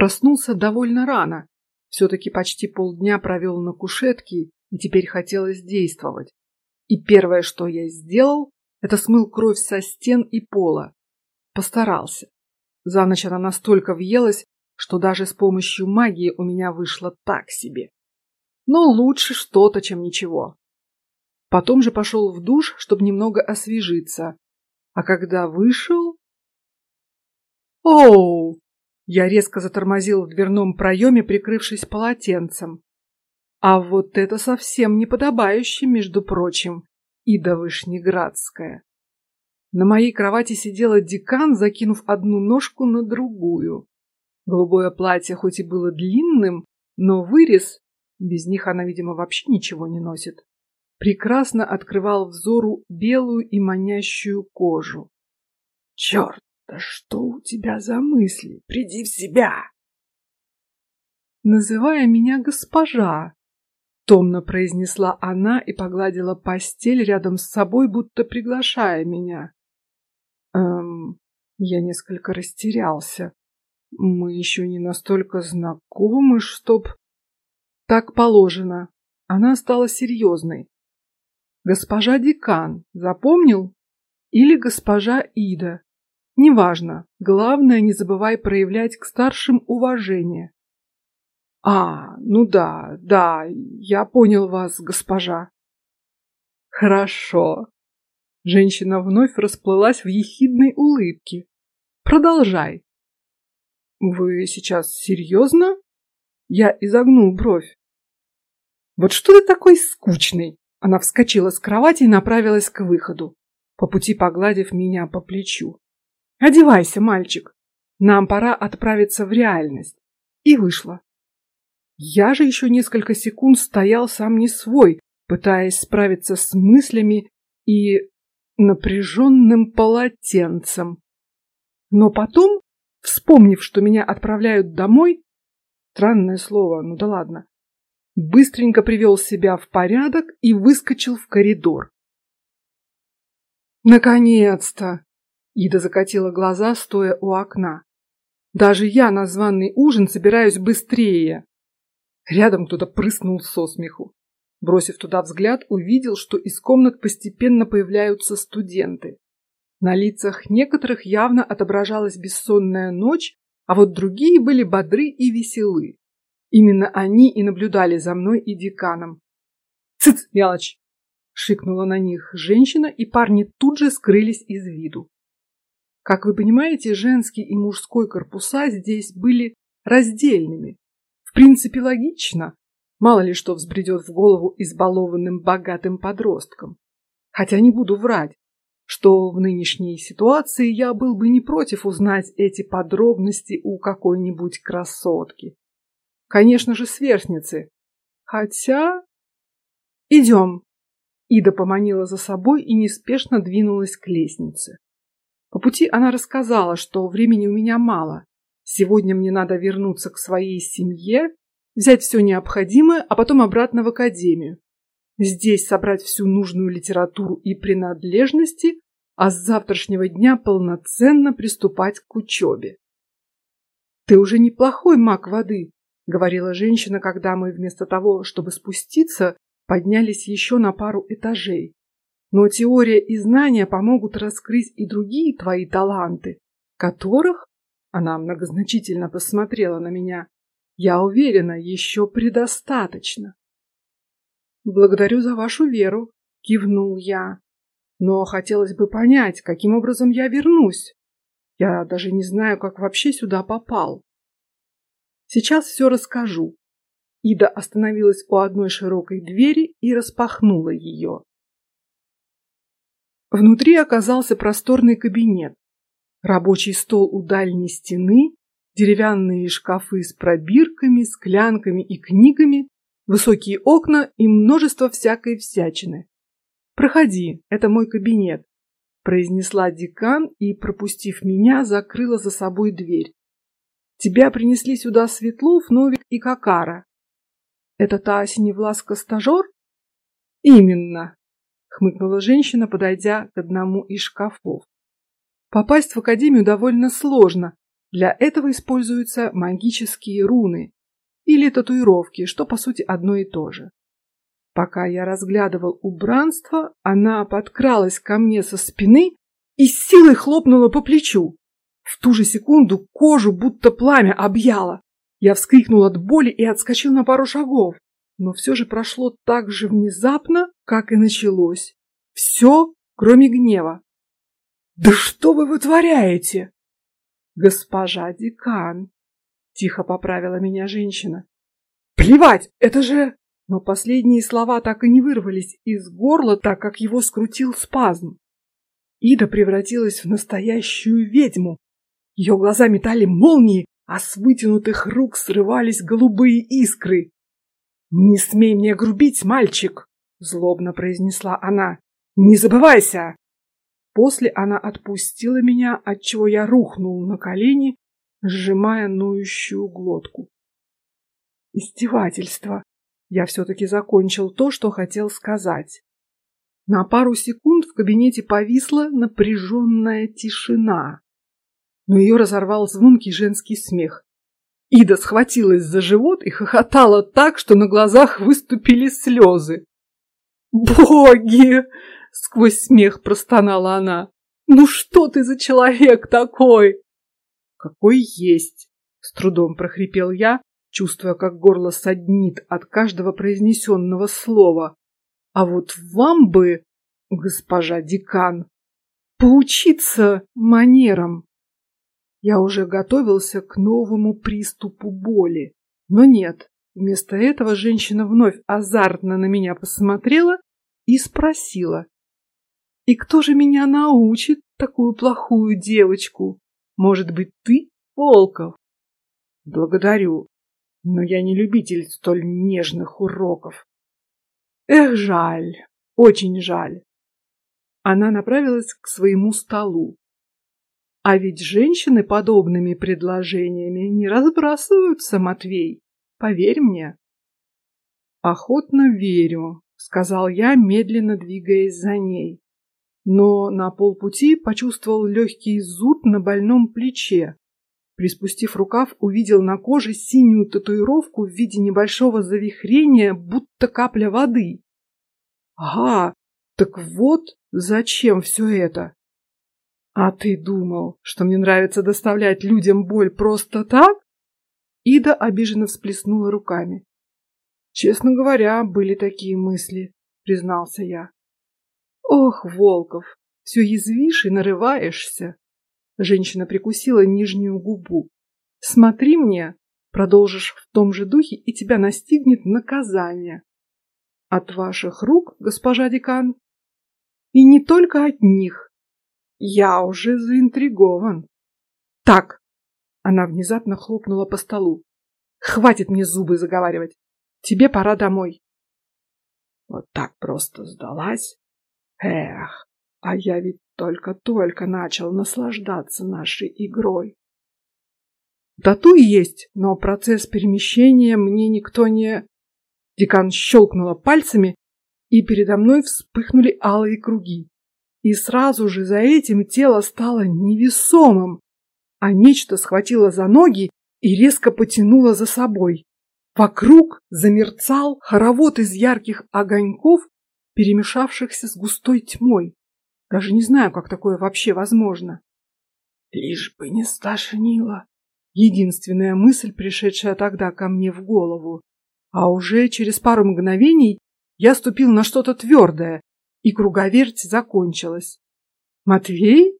Проснулся довольно рано. Все-таки почти полдня провел на кушетке, и теперь хотелось действовать. И первое, что я сделал, это смыл кровь со стен и пола. Постарался. За ночь она настолько въелась, что даже с помощью магии у меня вышло так себе. Но лучше что-то, чем ничего. Потом же пошел в душ, чтобы немного освежиться. А когда вышел... Оу! Я резко затормозил в дверном проеме, прикрывшись полотенцем. А вот это совсем не подобающе, между прочим, Ида Вышнеградская. На моей кровати сидела декан, закинув одну ножку на другую. Голубое платье хоть и было длинным, но вырез, без них она, видимо, вообще ничего не носит, прекрасно открывал взору белую и манящую кожу. Черт, да что у тебя за мысли? Приди в себя! Называя меня госпожа, томно произнесла она и погладила постель рядом с собой, будто приглашая меня. Эм, я несколько растерялся. Мы еще не настолько знакомы, чтоб так положено. Она стала серьезной. Госпожа Декан, запомнил? Или госпожа Ида? Неважно. Главное, не забывай проявлять к старшим уважение. А, ну да, да, я понял вас, госпожа. Хорошо. Женщина вновь расплылась в ехидной улыбке. Продолжай. Вы сейчас серьезно? Я изогнул бровь. Вот что ты такой скучный? Она вскочила с кровати и направилась к выходу, по пути погладив меня по плечу. Одевайся, мальчик. Нам пора отправиться в реальность. И вышла. Я же еще несколько секунд стоял сам не свой, пытаясь справиться с мыслями и напряженным полотенцем. Но потом, вспомнив, что меня отправляют домой, странное слово, ну да ладно, быстренько привел себя в порядок и выскочил в коридор. Наконец-то! Ида закатила глаза, стоя у окна. Даже я на званый ужин собираюсь быстрее. Рядом кто-то прыснул со смеху. Бросив туда взгляд, увидел, что из комнат постепенно появляются студенты. На лицах некоторых явно отображалась бессонная ночь, а вот другие были бодры и веселы. Именно они и наблюдали за мной и деканом. Цыц, мелочь! шикнула на них женщина, и парни тут же скрылись из виду. Как вы понимаете, женский и мужской корпуса здесь были раздельными, в принципе, логично. Мало ли что взбредет в голову избалованным богатым подросткам. Хотя не буду врать, что в нынешней ситуации я был бы не против узнать эти подробности у какой-нибудь красотки. Конечно же, сверстницы. Хотя... Идем. Ида поманила за собой и неспешно двинулась к лестнице. По пути она рассказала, что времени у меня мало, Сегодня мне надо вернуться к своей семье, взять все необходимое, а потом обратно в академию. Здесь собрать всю нужную литературу и принадлежности, а с завтрашнего дня полноценно приступать к учебе. Ты уже неплохой маг воды, говорила женщина, когда мы вместо того, чтобы спуститься, поднялись еще на пару этажей. Но теория и знания помогут раскрыть и другие твои таланты, которых она многозначительно посмотрела на меня. Я уверена, еще предостаточно. Благодарю за вашу веру, кивнул я. Но хотелось бы понять, каким образом я вернусь. Я даже не знаю, как вообще сюда попал. Сейчас все расскажу. Ида остановилась у одной широкой двери и распахнула ее. Внутри оказался просторный кабинет, Рабочий стол у дальней стены, деревянные шкафы с пробирками, склянками и книгами, высокие окна и множество всякой всячины. Проходи, это мой кабинет, произнесла декан и, пропустив меня, закрыла за собой дверь. Тебя принесли сюда Светлов, Новик и Какара. Это та синевласка стажер? Именно, хмыкнула женщина, подойдя к одному из шкафов. Попасть в академию довольно сложно, Для этого используются магические руны или татуировки, что по сути одно и то же. Пока я разглядывал убранство, она подкралась ко мне со спины и с силой хлопнула по плечу. В ту же секунду кожу будто пламя объяло. Я вскрикнул от боли и отскочил на пару шагов, но все же прошло так же внезапно, как и началось. Все, кроме гнева. Да что вы вытворяете? Госпожа декан, тихо поправила меня женщина. Плевать, это же но последние слова так и не вырвались из горла, так как его скрутил спазм. Ида превратилась в настоящую ведьму. Ее глаза метали молнии, а с вытянутых рук срывались голубые искры. Не смей мне грубить, мальчик, злобно произнесла она. Не забывайся. После она отпустила меня, от чего я рухнул на колени, сжимая ноющую глотку. Издевательство. Я все-таки закончил то, что хотел сказать. На пару секунд в кабинете повисла напряженная тишина, но ее разорвал звонкий женский смех. Ида схватилась за живот и хохотала так, что на глазах выступили слезы. Боги! Сквозь смех простонала она. Ну что ты за человек такой? Какой есть? С трудом прохрипел я, чувствуя, как горло саднит от каждого произнесенного слова. А вот вам бы, госпожа декан, поучиться манерам. Я уже готовился к новому приступу боли, но нет. Вместо этого женщина вновь азартно на меня посмотрела и спросила: "И кто же меня научит такую плохую девочку? Может быть, ты, Волков?" "Благодарю", но я не любитель столь нежных уроков. Эх, жаль, очень жаль. Она направилась к своему столу. А ведь женщины подобными предложениями не разбрасываются, Матвей. Поверь мне. Охотно верю, сказал я, медленно двигаясь за ней. Но на полпути почувствовал легкий зуд на больном плече, Приспустив рукав, увидел на коже синюю татуировку в виде небольшого завихрения, будто капля воды. Ага, так вот зачем все это. А ты думал, что мне нравится доставлять людям боль просто так? Ида обиженно всплеснула руками. Честно говоря, были такие мысли, признался я. Ох, Волков, все язвишь и нарываешься. Женщина прикусила нижнюю губу. Смотри мне, продолжишь в том же духе, и тебя настигнет наказание. От ваших рук, госпожа декан, и не только от них. Я уже заинтригован. Так, она внезапно хлопнула по столу. Хватит мне зубы заговаривать. Тебе пора домой. Вот так просто сдалась. Эх, а я ведь только-только начал наслаждаться нашей игрой. Тату есть, но процесс перемещения мне никто не... Декан щелкнула пальцами, и передо мной вспыхнули алые круги. И сразу же за этим тело стало невесомым, а нечто схватило за ноги и резко потянуло за собой. Вокруг замерцал хоровод из ярких огоньков, перемешавшихся с густой тьмой. Даже не знаю, как такое вообще возможно. Лишь бы не стошнило. Единственная мысль, пришедшая тогда ко мне в голову. А уже через пару мгновений я ступил на что-то твердое, и круговерть закончилась. Матвей?